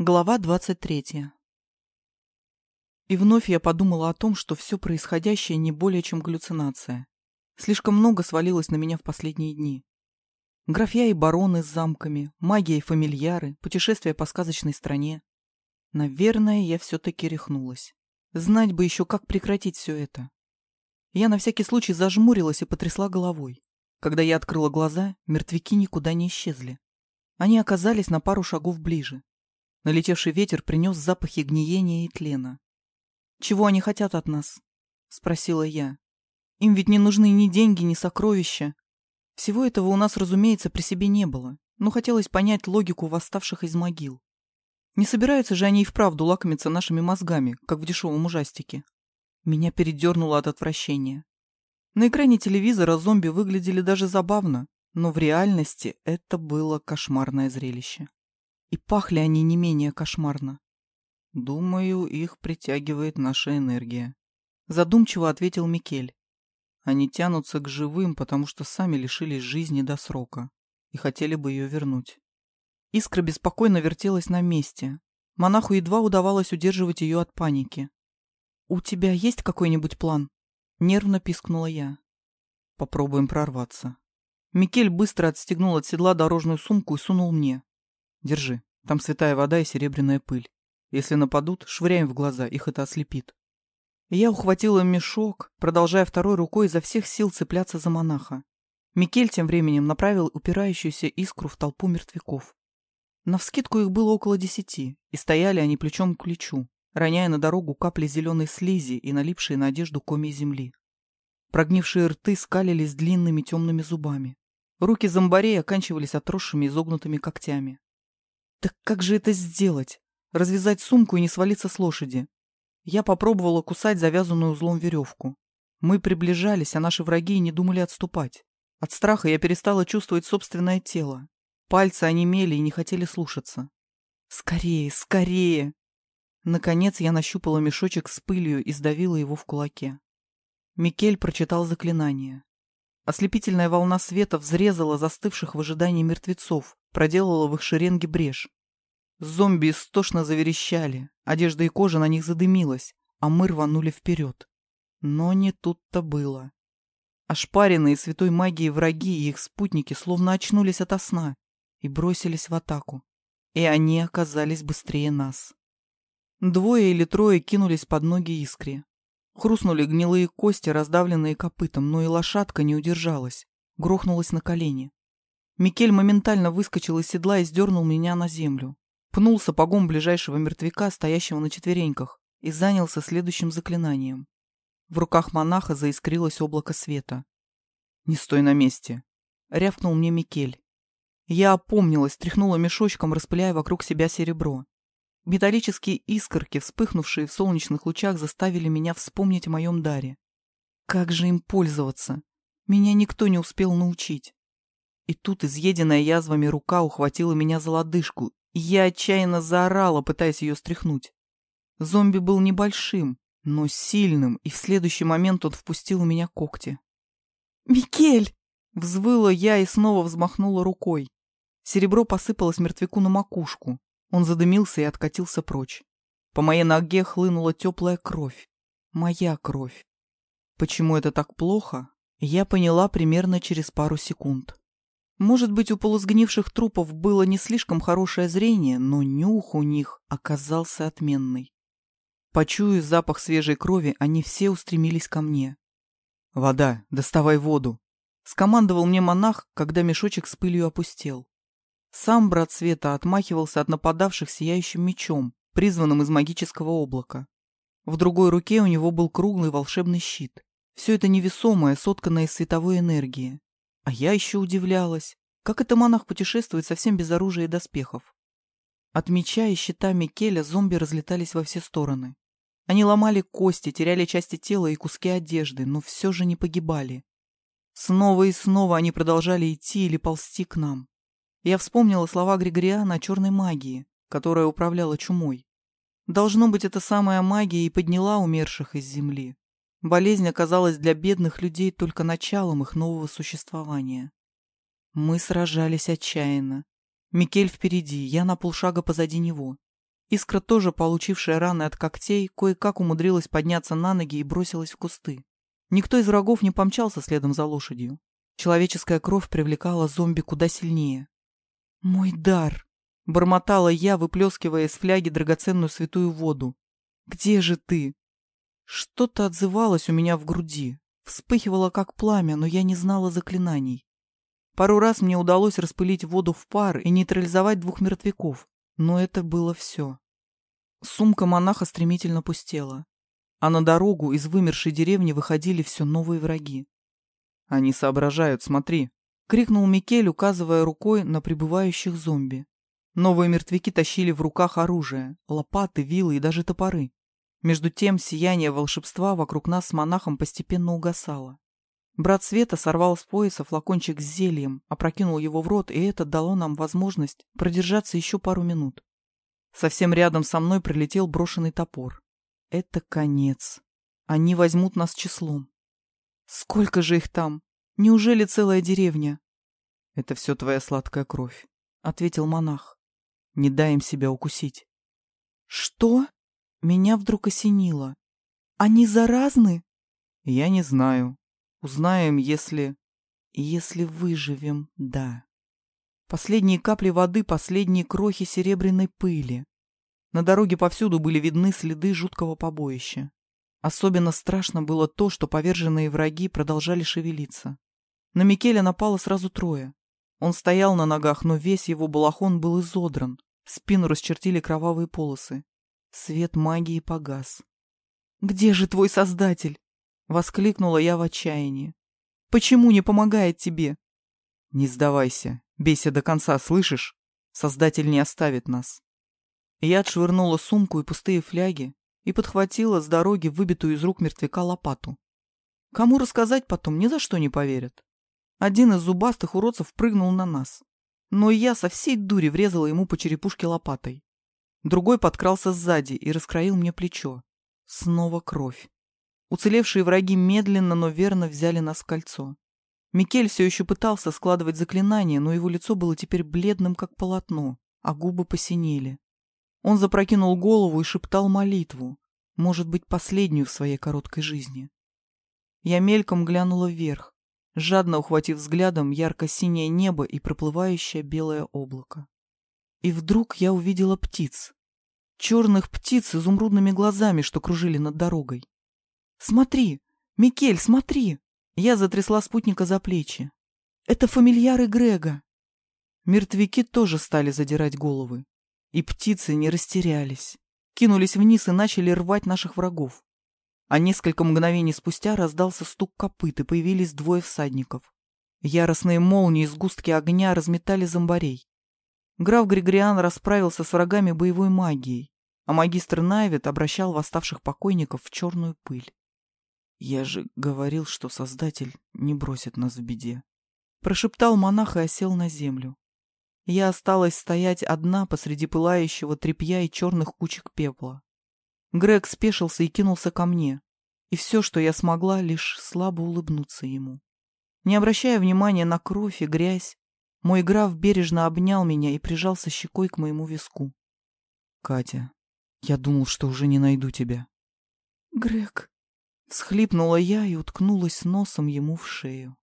Глава 23. И вновь я подумала о том, что все происходящее не более чем галлюцинация. Слишком много свалилось на меня в последние дни. Графья и бароны с замками, магия и фамильяры, путешествия по сказочной стране. Наверное, я все-таки рехнулась. Знать бы еще, как прекратить все это. Я на всякий случай зажмурилась и потрясла головой. Когда я открыла глаза, мертвяки никуда не исчезли. Они оказались на пару шагов ближе. Налетевший ветер принес запахи гниения и тлена. «Чего они хотят от нас?» — спросила я. «Им ведь не нужны ни деньги, ни сокровища. Всего этого у нас, разумеется, при себе не было, но хотелось понять логику восставших из могил. Не собираются же они и вправду лакомиться нашими мозгами, как в дешевом ужастике. Меня передернуло от отвращения. На экране телевизора зомби выглядели даже забавно, но в реальности это было кошмарное зрелище. И пахли они не менее кошмарно. «Думаю, их притягивает наша энергия», — задумчиво ответил Микель. «Они тянутся к живым, потому что сами лишились жизни до срока и хотели бы ее вернуть». Искра беспокойно вертелась на месте. Монаху едва удавалось удерживать ее от паники. «У тебя есть какой-нибудь план?» — нервно пискнула я. «Попробуем прорваться». Микель быстро отстегнул от седла дорожную сумку и сунул мне. Держи. Там святая вода и серебряная пыль. Если нападут, швыряем в глаза, их это ослепит. Я ухватила мешок, продолжая второй рукой изо всех сил цепляться за монаха. Микель тем временем направил упирающуюся искру в толпу мертвяков. Навскидку их было около десяти, и стояли они плечом к плечу, роняя на дорогу капли зеленой слизи и налипшие на одежду комья земли. Прогнившие рты скалились длинными темными зубами. Руки зомбарей оканчивались отросшими изогнутыми когтями. Так как же это сделать? Развязать сумку и не свалиться с лошади? Я попробовала кусать завязанную узлом веревку. Мы приближались, а наши враги не думали отступать. От страха я перестала чувствовать собственное тело. Пальцы онемели и не хотели слушаться. «Скорее, скорее!» Наконец я нащупала мешочек с пылью и сдавила его в кулаке. Микель прочитал заклинание. Ослепительная волна света взрезала застывших в ожидании мертвецов, проделала в их шеренге брешь. Зомби истошно заверещали, одежда и кожа на них задымилась, а мы рванули вперед. Но не тут-то было. Ошпаренные святой магией враги и их спутники словно очнулись ото сна и бросились в атаку. И они оказались быстрее нас. Двое или трое кинулись под ноги искре. Хрустнули гнилые кости, раздавленные копытом, но и лошадка не удержалась, грохнулась на колени. Микель моментально выскочил из седла и сдернул меня на землю. Пнул сапогом ближайшего мертвяка, стоящего на четвереньках, и занялся следующим заклинанием. В руках монаха заискрилось облако света. «Не стой на месте!» — рявкнул мне Микель. Я опомнилась, тряхнула мешочком, распыляя вокруг себя серебро. Металлические искорки, вспыхнувшие в солнечных лучах, заставили меня вспомнить о моем даре. Как же им пользоваться? Меня никто не успел научить. И тут изъеденная язвами рука ухватила меня за лодыжку, я отчаянно заорала, пытаясь ее стряхнуть. Зомби был небольшим, но сильным, и в следующий момент он впустил у меня когти. «Микель!» — взвыла я и снова взмахнула рукой. Серебро посыпалось мертвяку на макушку. Он задымился и откатился прочь. По моей ноге хлынула теплая кровь. Моя кровь. Почему это так плохо, я поняла примерно через пару секунд. Может быть, у полусгнивших трупов было не слишком хорошее зрение, но нюх у них оказался отменный. Почуяв запах свежей крови, они все устремились ко мне. «Вода, доставай воду!» — скомандовал мне монах, когда мешочек с пылью опустел. Сам брат Света отмахивался от нападавших сияющим мечом, призванным из магического облака. В другой руке у него был круглый волшебный щит. Все это невесомое, сотканное из световой энергии. А я еще удивлялась, как это монах путешествует совсем без оружия и доспехов. От меча и щита Микеля зомби разлетались во все стороны. Они ломали кости, теряли части тела и куски одежды, но все же не погибали. Снова и снова они продолжали идти или ползти к нам. Я вспомнила слова Григориана о черной магии, которая управляла чумой. Должно быть, эта самая магия и подняла умерших из земли. Болезнь оказалась для бедных людей только началом их нового существования. Мы сражались отчаянно. Микель впереди, я на полшага позади него. Искра, тоже получившая раны от когтей, кое-как умудрилась подняться на ноги и бросилась в кусты. Никто из врагов не помчался следом за лошадью. Человеческая кровь привлекала зомби куда сильнее. «Мой дар!» — бормотала я, выплескивая из фляги драгоценную святую воду. «Где же ты?» Что-то отзывалось у меня в груди, вспыхивало как пламя, но я не знала заклинаний. Пару раз мне удалось распылить воду в пар и нейтрализовать двух мертвяков, но это было все. Сумка монаха стремительно пустела, а на дорогу из вымершей деревни выходили все новые враги. «Они соображают, смотри!» — крикнул Микель, указывая рукой на прибывающих зомби. Новые мертвяки тащили в руках оружие, лопаты, вилы и даже топоры. Между тем сияние волшебства вокруг нас с монахом постепенно угасало. Брат Света сорвал с пояса флакончик с зельем, опрокинул его в рот, и это дало нам возможность продержаться еще пару минут. Совсем рядом со мной прилетел брошенный топор. Это конец. Они возьмут нас числом. Сколько же их там? Неужели целая деревня? Это все твоя сладкая кровь, — ответил монах. Не дай им себя укусить. Что? Меня вдруг осенило. Они заразны? Я не знаю, Узнаем, если... Если выживем, да. Последние капли воды, последние крохи серебряной пыли. На дороге повсюду были видны следы жуткого побоища. Особенно страшно было то, что поверженные враги продолжали шевелиться. На Микеля напало сразу трое. Он стоял на ногах, но весь его балахон был изодран. Спину расчертили кровавые полосы. Свет магии погас. «Где же твой создатель?» Воскликнула я в отчаянии. «Почему не помогает тебе?» «Не сдавайся. Бейся до конца, слышишь? Создатель не оставит нас». Я отшвырнула сумку и пустые фляги и подхватила с дороги выбитую из рук мертвяка лопату. Кому рассказать потом, ни за что не поверят. Один из зубастых уродцев прыгнул на нас. Но я со всей дури врезала ему по черепушке лопатой. Другой подкрался сзади и раскроил мне плечо. Снова кровь. Уцелевшие враги медленно, но верно взяли нас в кольцо. Микель все еще пытался складывать заклинания, но его лицо было теперь бледным, как полотно, а губы посинели. Он запрокинул голову и шептал молитву, может быть, последнюю в своей короткой жизни. Я мельком глянула вверх, жадно ухватив взглядом ярко-синее небо и проплывающее белое облако. И вдруг я увидела птиц. Черных птиц с изумрудными глазами, что кружили над дорогой. «Смотри! Микель, смотри!» Я затрясла спутника за плечи. «Это фамильяры Грега!» Мертвяки тоже стали задирать головы. И птицы не растерялись. Кинулись вниз и начали рвать наших врагов. А несколько мгновений спустя раздался стук копыт, и появились двое всадников. Яростные молнии и сгустки огня разметали зомбарей. Граф Григориан расправился с врагами боевой магией, а магистр Найвет обращал восставших покойников в черную пыль. «Я же говорил, что Создатель не бросит нас в беде», — прошептал монах и осел на землю. Я осталась стоять одна посреди пылающего тряпья и черных кучек пепла. Грег спешился и кинулся ко мне, и все, что я смогла, лишь слабо улыбнуться ему. Не обращая внимания на кровь и грязь, мой граф бережно обнял меня и прижался щекой к моему виску. «Катя, я думал, что уже не найду тебя». «Грег», Всхлипнула я и уткнулась носом ему в шею.